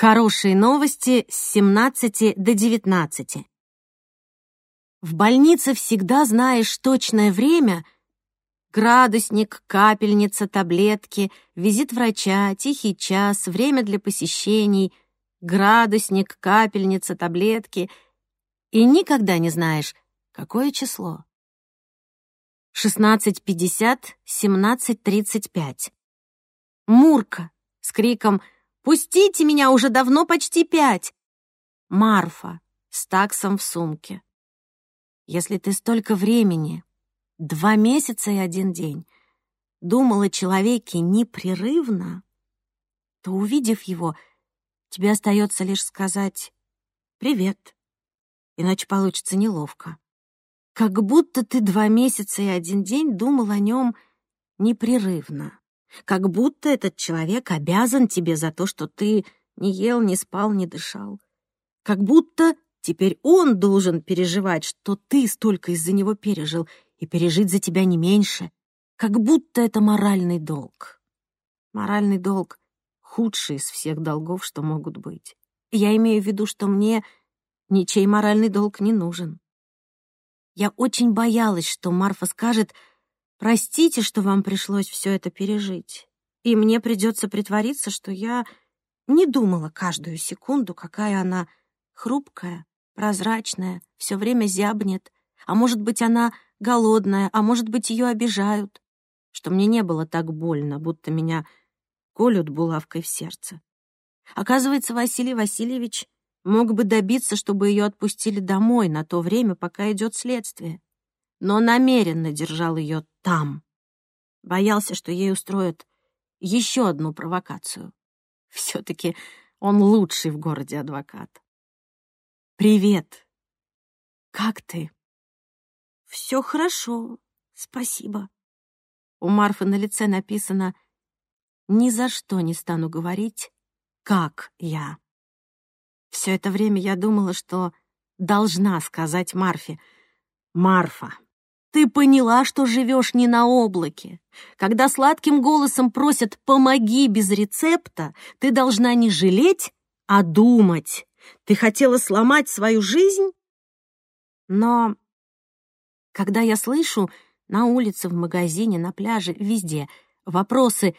Хорошие новости с 17 до 19. В больнице всегда знаешь точное время — градусник, капельница, таблетки, визит врача, тихий час, время для посещений, градусник, капельница, таблетки. И никогда не знаешь, какое число. 16.50, 17.35. Мурка с криком «Пустите меня, уже давно почти пять!» Марфа с таксом в сумке. Если ты столько времени, два месяца и один день, думал о человеке непрерывно, то, увидев его, тебе остается лишь сказать «Привет», иначе получится неловко. Как будто ты два месяца и один день думал о нем непрерывно. Как будто этот человек обязан тебе за то, что ты не ел, не спал, не дышал. Как будто теперь он должен переживать, что ты столько из-за него пережил, и пережить за тебя не меньше. Как будто это моральный долг. Моральный долг — худший из всех долгов, что могут быть. Я имею в виду, что мне ничей моральный долг не нужен. Я очень боялась, что Марфа скажет — Простите, что вам пришлось все это пережить. И мне придется притвориться, что я не думала каждую секунду, какая она хрупкая, прозрачная, все время зябнет. А может быть, она голодная, а может быть, ее обижают. Что мне не было так больно, будто меня колют булавкой в сердце. Оказывается, Василий Васильевич мог бы добиться, чтобы ее отпустили домой на то время, пока идет следствие но намеренно держал ее там. Боялся, что ей устроят еще одну провокацию. Все-таки он лучший в городе адвокат. «Привет. Как ты?» «Все хорошо, спасибо». У Марфы на лице написано «Ни за что не стану говорить, как я». Все это время я думала, что должна сказать Марфе «Марфа, ты поняла, что живешь не на облаке. Когда сладким голосом просят «помоги без рецепта», ты должна не жалеть, а думать. Ты хотела сломать свою жизнь? Но когда я слышу на улице, в магазине, на пляже, везде вопросы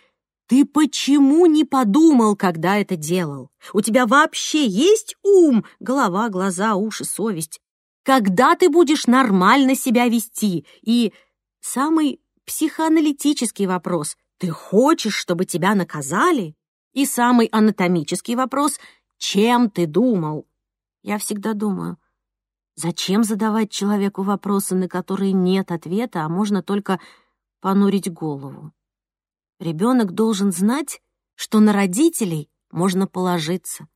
«Ты почему не подумал, когда это делал? У тебя вообще есть ум? Голова, глаза, уши, совесть. Когда ты будешь нормально себя вести? И самый психоаналитический вопрос — ты хочешь, чтобы тебя наказали? И самый анатомический вопрос — чем ты думал? Я всегда думаю, зачем задавать человеку вопросы, на которые нет ответа, а можно только понурить голову? Ребенок должен знать, что на родителей можно положиться,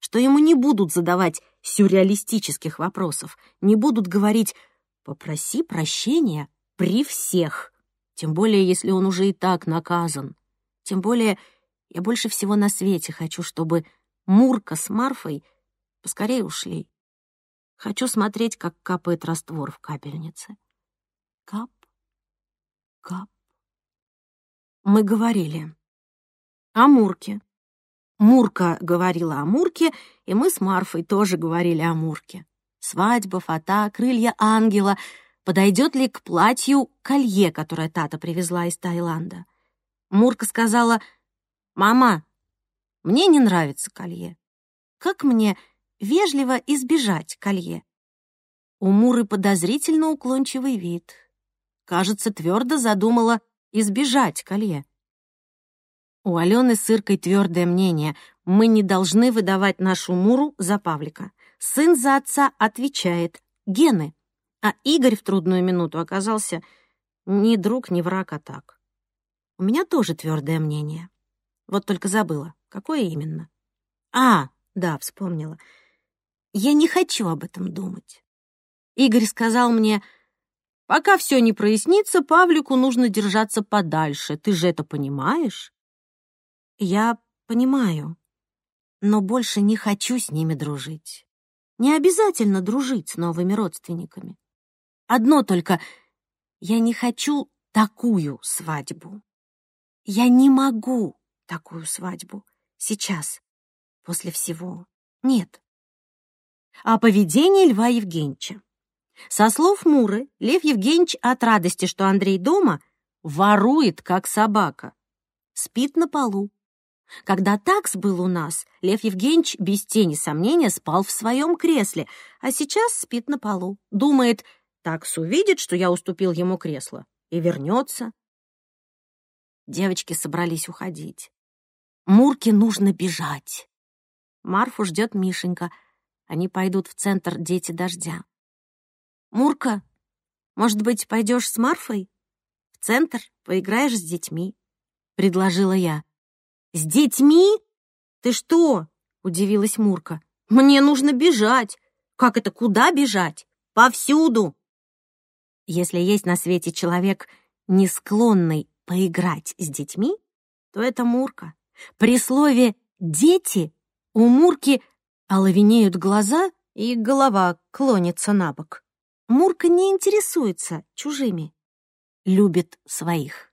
что ему не будут задавать сюрреалистических вопросов, не будут говорить «попроси прощения при всех», тем более, если он уже и так наказан. Тем более, я больше всего на свете хочу, чтобы Мурка с Марфой поскорее ушли. Хочу смотреть, как капает раствор в капельнице. Кап, кап. Мы говорили о Мурке, Мурка говорила о Мурке, и мы с Марфой тоже говорили о Мурке. Свадьба, фата, крылья ангела. Подойдет ли к платью колье, которое Тата привезла из Таиланда? Мурка сказала, «Мама, мне не нравится колье. Как мне вежливо избежать колье?» У Муры подозрительно уклончивый вид. Кажется, твердо задумала избежать колье. У Алены с Иркой твердое мнение. Мы не должны выдавать нашу Муру за Павлика. Сын за отца отвечает. Гены. А Игорь в трудную минуту оказался ни друг, ни враг, а так. У меня тоже твердое мнение. Вот только забыла. Какое именно? А, да, вспомнила. Я не хочу об этом думать. Игорь сказал мне, пока все не прояснится, Павлику нужно держаться подальше. Ты же это понимаешь? Я понимаю, но больше не хочу с ними дружить. Не обязательно дружить с новыми родственниками. Одно только — я не хочу такую свадьбу. Я не могу такую свадьбу сейчас. после всего. Нет. О поведении Льва Евгеньевича. Со слов Муры, Лев Евгеньевич от радости, что Андрей дома, ворует, как собака. Спит на полу. Когда такс был у нас, Лев Евгеньевич без тени сомнения спал в своем кресле, а сейчас спит на полу. Думает, такс увидит, что я уступил ему кресло, и вернется. Девочки собрались уходить. Мурке нужно бежать. Марфу ждет Мишенька. Они пойдут в центр «Дети дождя». «Мурка, может быть, пойдешь с Марфой? В центр поиграешь с детьми?» — предложила я. «С детьми? Ты что?» — удивилась Мурка. «Мне нужно бежать. Как это, куда бежать? Повсюду!» Если есть на свете человек, не склонный поиграть с детьми, то это Мурка. При слове «дети» у Мурки оловенеют глаза и голова клонится на бок. Мурка не интересуется чужими, любит своих.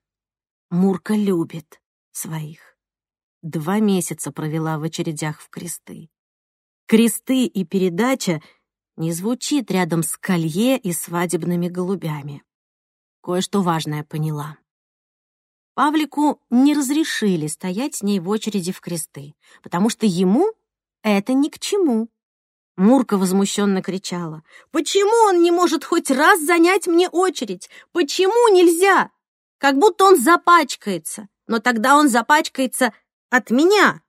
Мурка любит своих. Два месяца провела в очередях в кресты. Кресты и передача не звучит рядом с колье и свадебными голубями. Кое-что важное поняла. Павлику не разрешили стоять с ней в очереди в кресты, потому что ему это ни к чему. Мурка возмущенно кричала. «Почему он не может хоть раз занять мне очередь? Почему нельзя? Как будто он запачкается, но тогда он запачкается от меня!»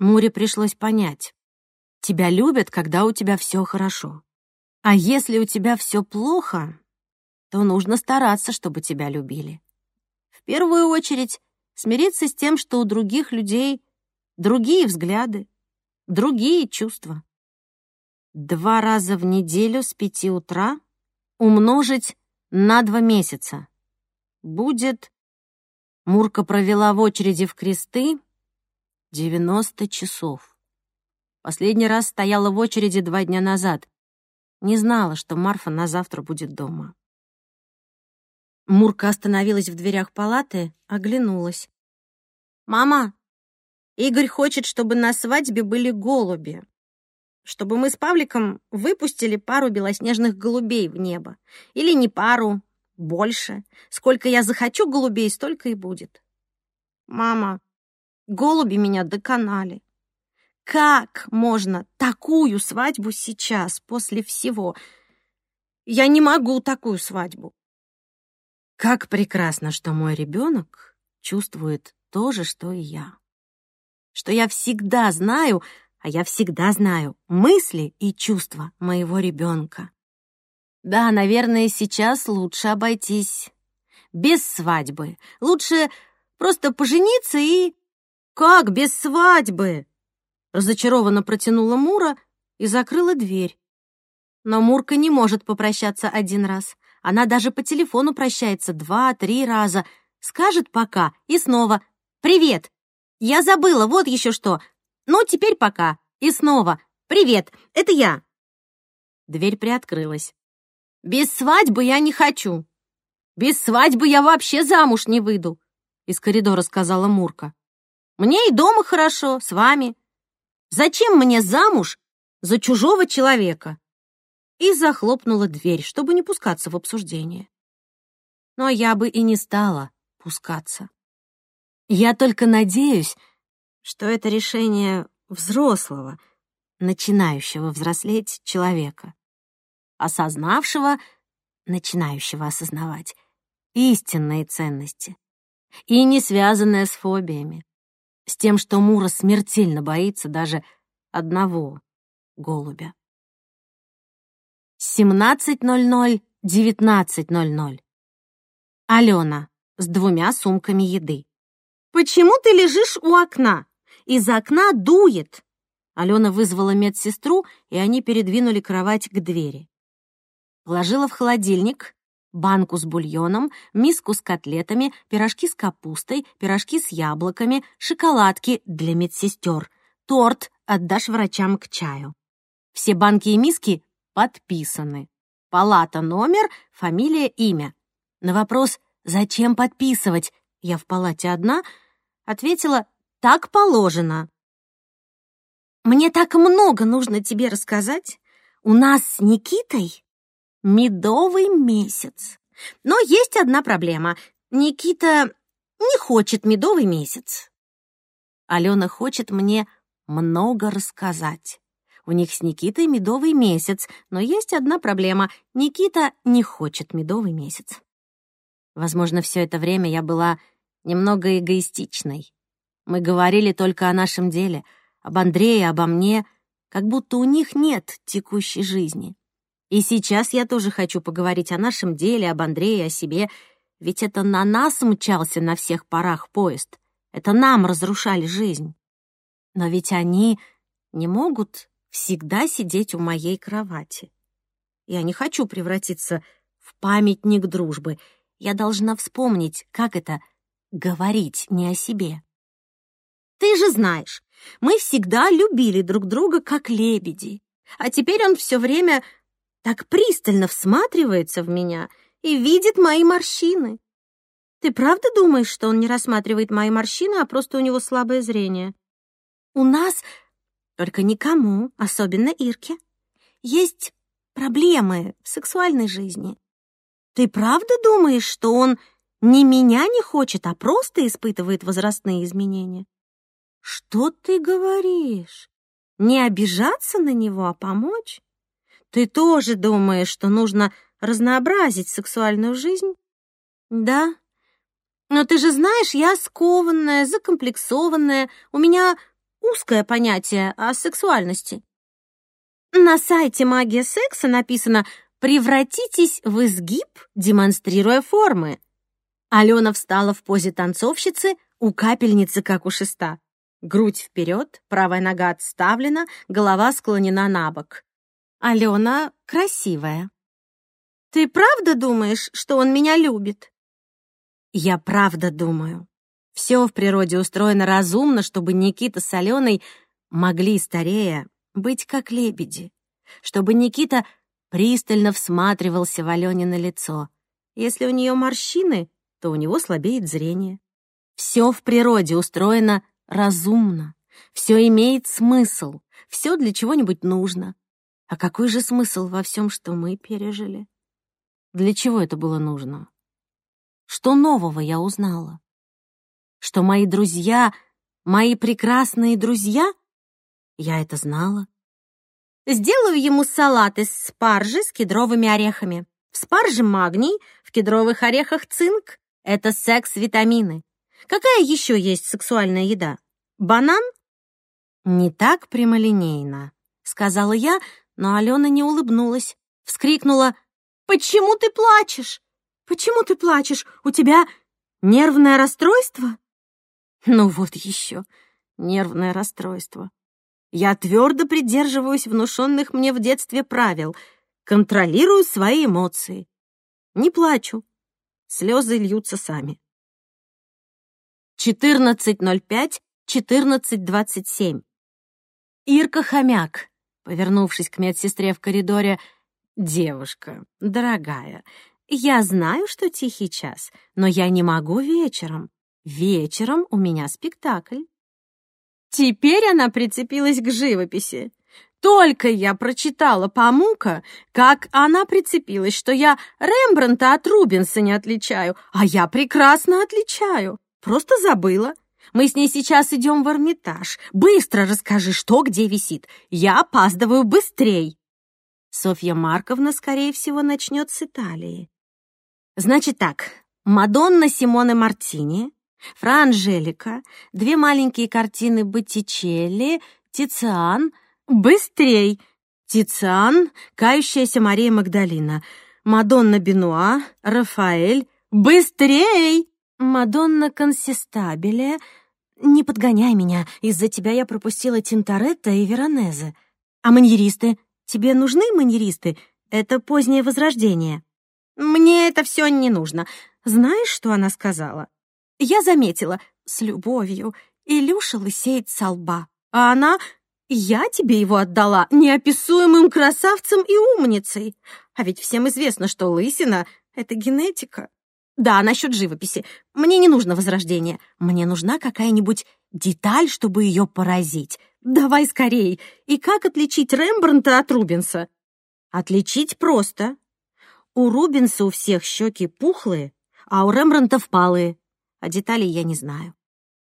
Муре пришлось понять. Тебя любят, когда у тебя все хорошо. А если у тебя все плохо, то нужно стараться, чтобы тебя любили первую очередь смириться с тем, что у других людей другие взгляды, другие чувства. Два раза в неделю с пяти утра умножить на два месяца. Будет... Мурка провела в очереди в кресты 90 часов. Последний раз стояла в очереди два дня назад. Не знала, что Марфа на завтра будет дома. Мурка остановилась в дверях палаты, оглянулась. «Мама, Игорь хочет, чтобы на свадьбе были голуби. Чтобы мы с Павликом выпустили пару белоснежных голубей в небо. Или не пару, больше. Сколько я захочу голубей, столько и будет. Мама, голуби меня доконали. Как можно такую свадьбу сейчас, после всего? Я не могу такую свадьбу. Как прекрасно, что мой ребенок чувствует то же, что и я. Что я всегда знаю, а я всегда знаю мысли и чувства моего ребенка. Да, наверное, сейчас лучше обойтись без свадьбы. Лучше просто пожениться и... Как без свадьбы? Разочарованно протянула Мура и закрыла дверь. Но Мурка не может попрощаться один раз. Она даже по телефону прощается два-три раза. Скажет пока и снова «Привет! Я забыла, вот еще что. Ну, теперь пока. И снова «Привет! Это я!» Дверь приоткрылась. «Без свадьбы я не хочу. Без свадьбы я вообще замуж не выйду», — из коридора сказала Мурка. «Мне и дома хорошо, с вами. Зачем мне замуж за чужого человека?» и захлопнула дверь, чтобы не пускаться в обсуждение. Но я бы и не стала пускаться. Я только надеюсь, что это решение взрослого, начинающего взрослеть человека, осознавшего, начинающего осознавать истинные ценности и не связанное с фобиями, с тем, что Мура смертельно боится даже одного голубя. 17.00, 19.00. Алена с двумя сумками еды. «Почему ты лежишь у окна? Из окна дует!» Алена вызвала медсестру, и они передвинули кровать к двери. Положила в холодильник банку с бульоном, миску с котлетами, пирожки с капустой, пирожки с яблоками, шоколадки для медсестер, торт отдашь врачам к чаю. Все банки и миски подписаны. Палата номер, фамилия, имя. На вопрос «Зачем подписывать?» Я в палате одна, ответила «Так положено». Мне так много нужно тебе рассказать. У нас с Никитой медовый месяц. Но есть одна проблема. Никита не хочет медовый месяц. Алена хочет мне много рассказать. У них с Никитой медовый месяц, но есть одна проблема. Никита не хочет медовый месяц. Возможно, все это время я была немного эгоистичной. Мы говорили только о нашем деле, об Андрее, обо мне, как будто у них нет текущей жизни. И сейчас я тоже хочу поговорить о нашем деле, об Андрее, о себе, ведь это на нас мчался на всех парах поезд. Это нам разрушали жизнь. Но ведь они не могут всегда сидеть у моей кровати. Я не хочу превратиться в памятник дружбы. Я должна вспомнить, как это — говорить не о себе. Ты же знаешь, мы всегда любили друг друга как лебеди. А теперь он все время так пристально всматривается в меня и видит мои морщины. Ты правда думаешь, что он не рассматривает мои морщины, а просто у него слабое зрение? У нас только никому, особенно Ирке, есть проблемы в сексуальной жизни. Ты правда думаешь, что он не меня не хочет, а просто испытывает возрастные изменения? Что ты говоришь? Не обижаться на него, а помочь? Ты тоже думаешь, что нужно разнообразить сексуальную жизнь? Да. Но ты же знаешь, я скованная, закомплексованная, у меня узкое понятие о сексуальности. На сайте «Магия секса» написано «Превратитесь в изгиб, демонстрируя формы». Алена встала в позе танцовщицы, у капельницы, как у шеста. Грудь вперед, правая нога отставлена, голова склонена на бок. Алена красивая. «Ты правда думаешь, что он меня любит?» «Я правда думаю», все в природе устроено разумно, чтобы Никита с Аленой могли, старея, быть как лебеди. Чтобы Никита пристально всматривался в Алене на лицо. Если у нее морщины, то у него слабеет зрение. Все в природе устроено разумно. Все имеет смысл. Все для чего-нибудь нужно. А какой же смысл во всем, что мы пережили? Для чего это было нужно? Что нового я узнала? что мои друзья, мои прекрасные друзья? Я это знала. Сделаю ему салат из спаржи с кедровыми орехами. В спарже магний, в кедровых орехах цинк. Это секс-витамины. Какая еще есть сексуальная еда? Банан? Не так прямолинейно, сказала я, но Алена не улыбнулась. Вскрикнула. «Почему ты плачешь? Почему ты плачешь? У тебя нервное расстройство?» Ну вот еще, нервное расстройство. Я твердо придерживаюсь внушенных мне в детстве правил, контролирую свои эмоции. Не плачу, слезы льются сами. 14.05, 14.27. Ирка Хомяк, повернувшись к медсестре в коридоре, «Девушка, дорогая, я знаю, что тихий час, но я не могу вечером. Вечером у меня спектакль. Теперь она прицепилась к живописи. Только я прочитала Памука, как она прицепилась, что я Рембранта от Рубенса не отличаю, а я прекрасно отличаю. Просто забыла. Мы с ней сейчас идем в Эрмитаж. Быстро расскажи, что где висит. Я опаздываю быстрей. Софья Марковна, скорее всего, начнет с Италии. Значит так, Мадонна Симоне Мартини, Фра Анжелика, две маленькие картины Боттичелли, Тициан. Быстрей! Тициан, Кающаяся Мария Магдалина, Мадонна Бенуа, Рафаэль. Быстрей! Мадонна Консистабеле. Не подгоняй меня, из-за тебя я пропустила Тинторетто и Веронезе. А маньеристы? Тебе нужны маньеристы? Это позднее возрождение. Мне это все не нужно. Знаешь, что она сказала? Я заметила, с любовью, Илюша лысеет со лба, а она «Я тебе его отдала неописуемым красавцем и умницей». А ведь всем известно, что лысина — это генетика. Да, насчет живописи. Мне не нужно возрождение. Мне нужна какая-нибудь деталь, чтобы ее поразить. Давай скорей. И как отличить Рембрандта от Рубенса? Отличить просто. У Рубенса у всех щеки пухлые, а у Рембрандта впалые. А деталей я не знаю.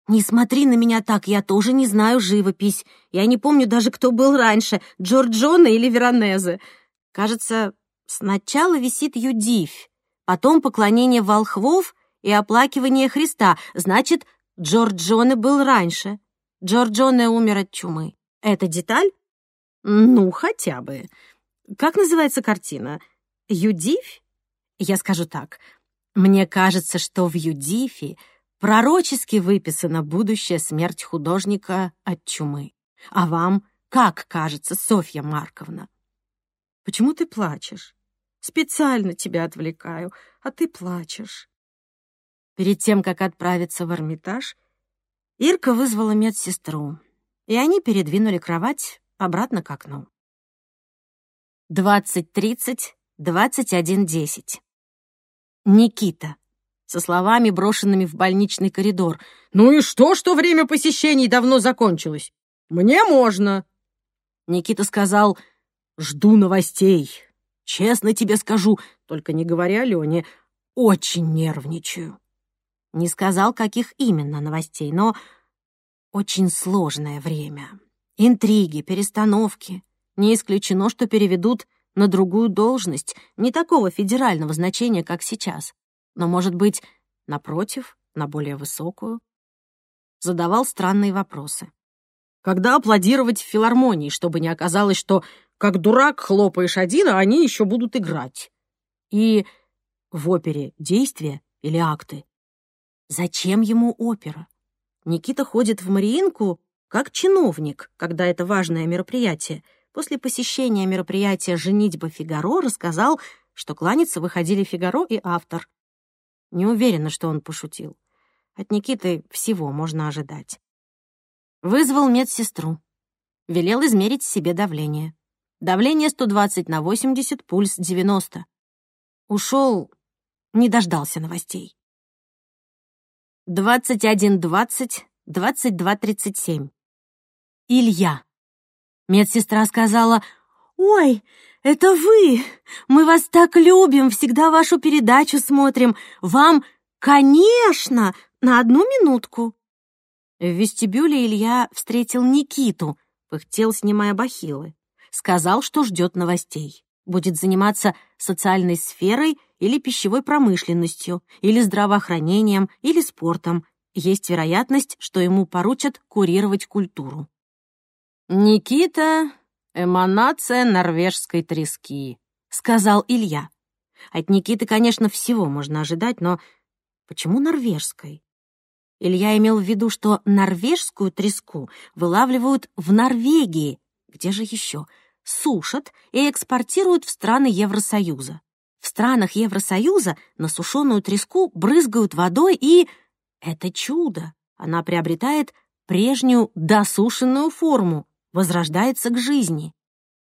Не смотри на меня так, я тоже не знаю живопись. Я не помню даже, кто был раньше, Джорджона или Веронезе. Кажется, сначала висит Юдивь, потом поклонение волхвов и оплакивание Христа. Значит, Джорджоне был раньше. Джорджоне умер от чумы. Это деталь? Ну, хотя бы. Как называется картина? Юдивь? Я скажу так. Мне кажется, что в Юдифе пророчески выписана будущая смерть художника от чумы. А вам как кажется, Софья Марковна? Почему ты плачешь? Специально тебя отвлекаю, а ты плачешь. Перед тем, как отправиться в Эрмитаж, Ирка вызвала медсестру, и они передвинули кровать обратно к окну. 20.30, 21.10. Никита со словами, брошенными в больничный коридор. «Ну и что, что время посещений давно закончилось? Мне можно!» Никита сказал, «Жду новостей. Честно тебе скажу, только не говоря Алене, очень нервничаю». Не сказал, каких именно новостей, но очень сложное время. Интриги, перестановки. Не исключено, что переведут на другую должность, не такого федерального значения, как сейчас но, может быть, напротив, на более высокую? Задавал странные вопросы. Когда аплодировать в филармонии, чтобы не оказалось, что как дурак хлопаешь один, а они еще будут играть? И в опере действия или акты? Зачем ему опера? Никита ходит в Мариинку как чиновник, когда это важное мероприятие. После посещения мероприятия «Женитьба Фигаро» рассказал, что кланяться выходили Фигаро и автор. Не уверена, что он пошутил. От Никиты всего можно ожидать. Вызвал медсестру. Велел измерить себе давление. Давление 120 на 80, пульс 90. Ушел, не дождался новостей. 21.20, 22.37. Илья. Медсестра сказала, «Ой, это вы! Мы вас так любим, всегда вашу передачу смотрим. Вам, конечно, на одну минутку!» В вестибюле Илья встретил Никиту, пыхтел, снимая бахилы. Сказал, что ждет новостей. Будет заниматься социальной сферой или пищевой промышленностью, или здравоохранением, или спортом. Есть вероятность, что ему поручат курировать культуру. Никита «Эманация норвежской трески», — сказал Илья. От Никиты, конечно, всего можно ожидать, но почему норвежской? Илья имел в виду, что норвежскую треску вылавливают в Норвегии, где же еще, сушат и экспортируют в страны Евросоюза. В странах Евросоюза на сушеную треску брызгают водой, и... Это чудо! Она приобретает прежнюю досушенную форму, возрождается к жизни.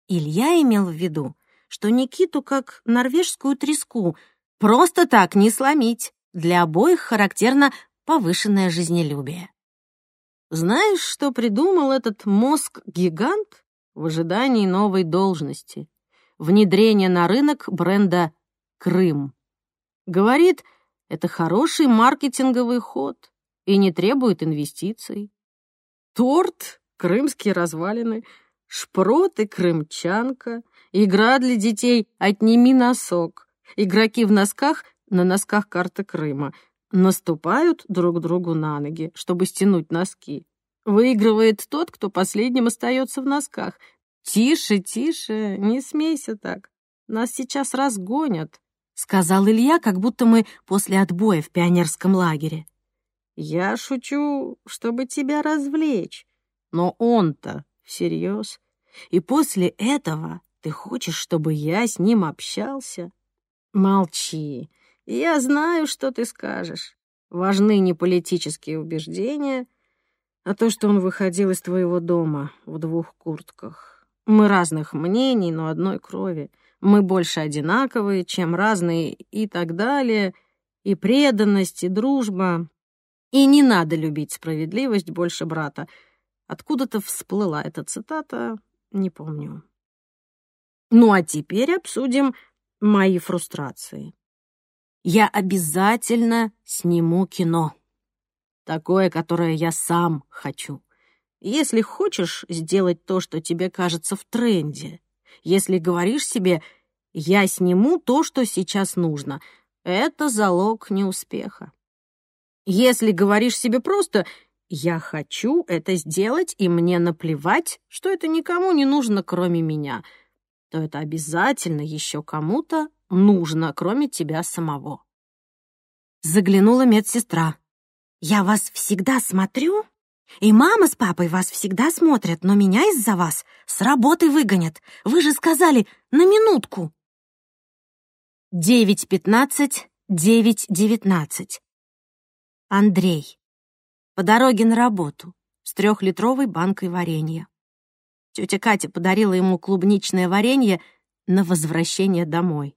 Илья имел в виду, что Никиту как норвежскую треску просто так не сломить. Для обоих характерно повышенное жизнелюбие. Знаешь, что придумал этот мозг-гигант в ожидании новой должности? Внедрение на рынок бренда «Крым». Говорит, это хороший маркетинговый ход и не требует инвестиций. Торт крымские развалины, шпроты крымчанка, игра для детей «Отними носок». Игроки в носках на носках карты Крыма наступают друг другу на ноги, чтобы стянуть носки. Выигрывает тот, кто последним остается в носках. «Тише, тише, не смейся так. Нас сейчас разгонят», — сказал Илья, как будто мы после отбоя в пионерском лагере. «Я шучу, чтобы тебя развлечь. Но он-то всерьез. И после этого ты хочешь, чтобы я с ним общался? Молчи. Я знаю, что ты скажешь. Важны не политические убеждения, а то, что он выходил из твоего дома в двух куртках. Мы разных мнений, но одной крови. Мы больше одинаковые, чем разные и так далее. И преданность, и дружба. И не надо любить справедливость больше брата — Откуда-то всплыла эта цитата, не помню. Ну а теперь обсудим мои фрустрации. Я обязательно сниму кино. Такое, которое я сам хочу. Если хочешь сделать то, что тебе кажется в тренде, если говоришь себе «я сниму то, что сейчас нужно», это залог неуспеха. Если говоришь себе просто «я хочу это сделать, и мне наплевать, что это никому не нужно, кроме меня», то это обязательно еще кому-то нужно, кроме тебя самого. Заглянула медсестра. «Я вас всегда смотрю, и мама с папой вас всегда смотрят, но меня из-за вас с работы выгонят. Вы же сказали на минутку». Девять пятнадцать, девять девятнадцать. Андрей. По дороге на работу с трехлитровой банкой варенья. Тетя Катя подарила ему клубничное варенье на возвращение домой.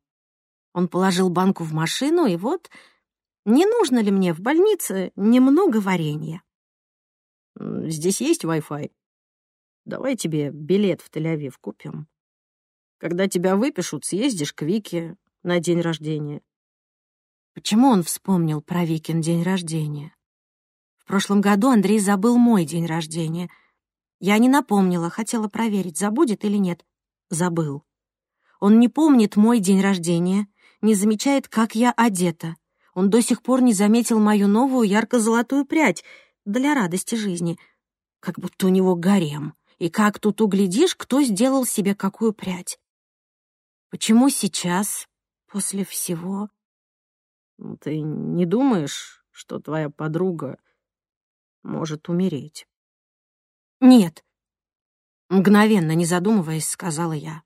Он положил банку в машину, и вот, не нужно ли мне в больнице немного варенья? Здесь есть Wi-Fi? Давай тебе билет в Тель-Авив купим. Когда тебя выпишут, съездишь к Вике на день рождения. Почему он вспомнил про Викин день рождения? В прошлом году Андрей забыл мой день рождения — я не напомнила, хотела проверить, забудет или нет. Забыл. Он не помнит мой день рождения, не замечает, как я одета. Он до сих пор не заметил мою новую ярко-золотую прядь для радости жизни. Как будто у него гарем. И как тут углядишь, кто сделал себе какую прядь? Почему сейчас, после всего... Ты не думаешь, что твоя подруга может умереть? «Нет», — мгновенно, не задумываясь, сказала я.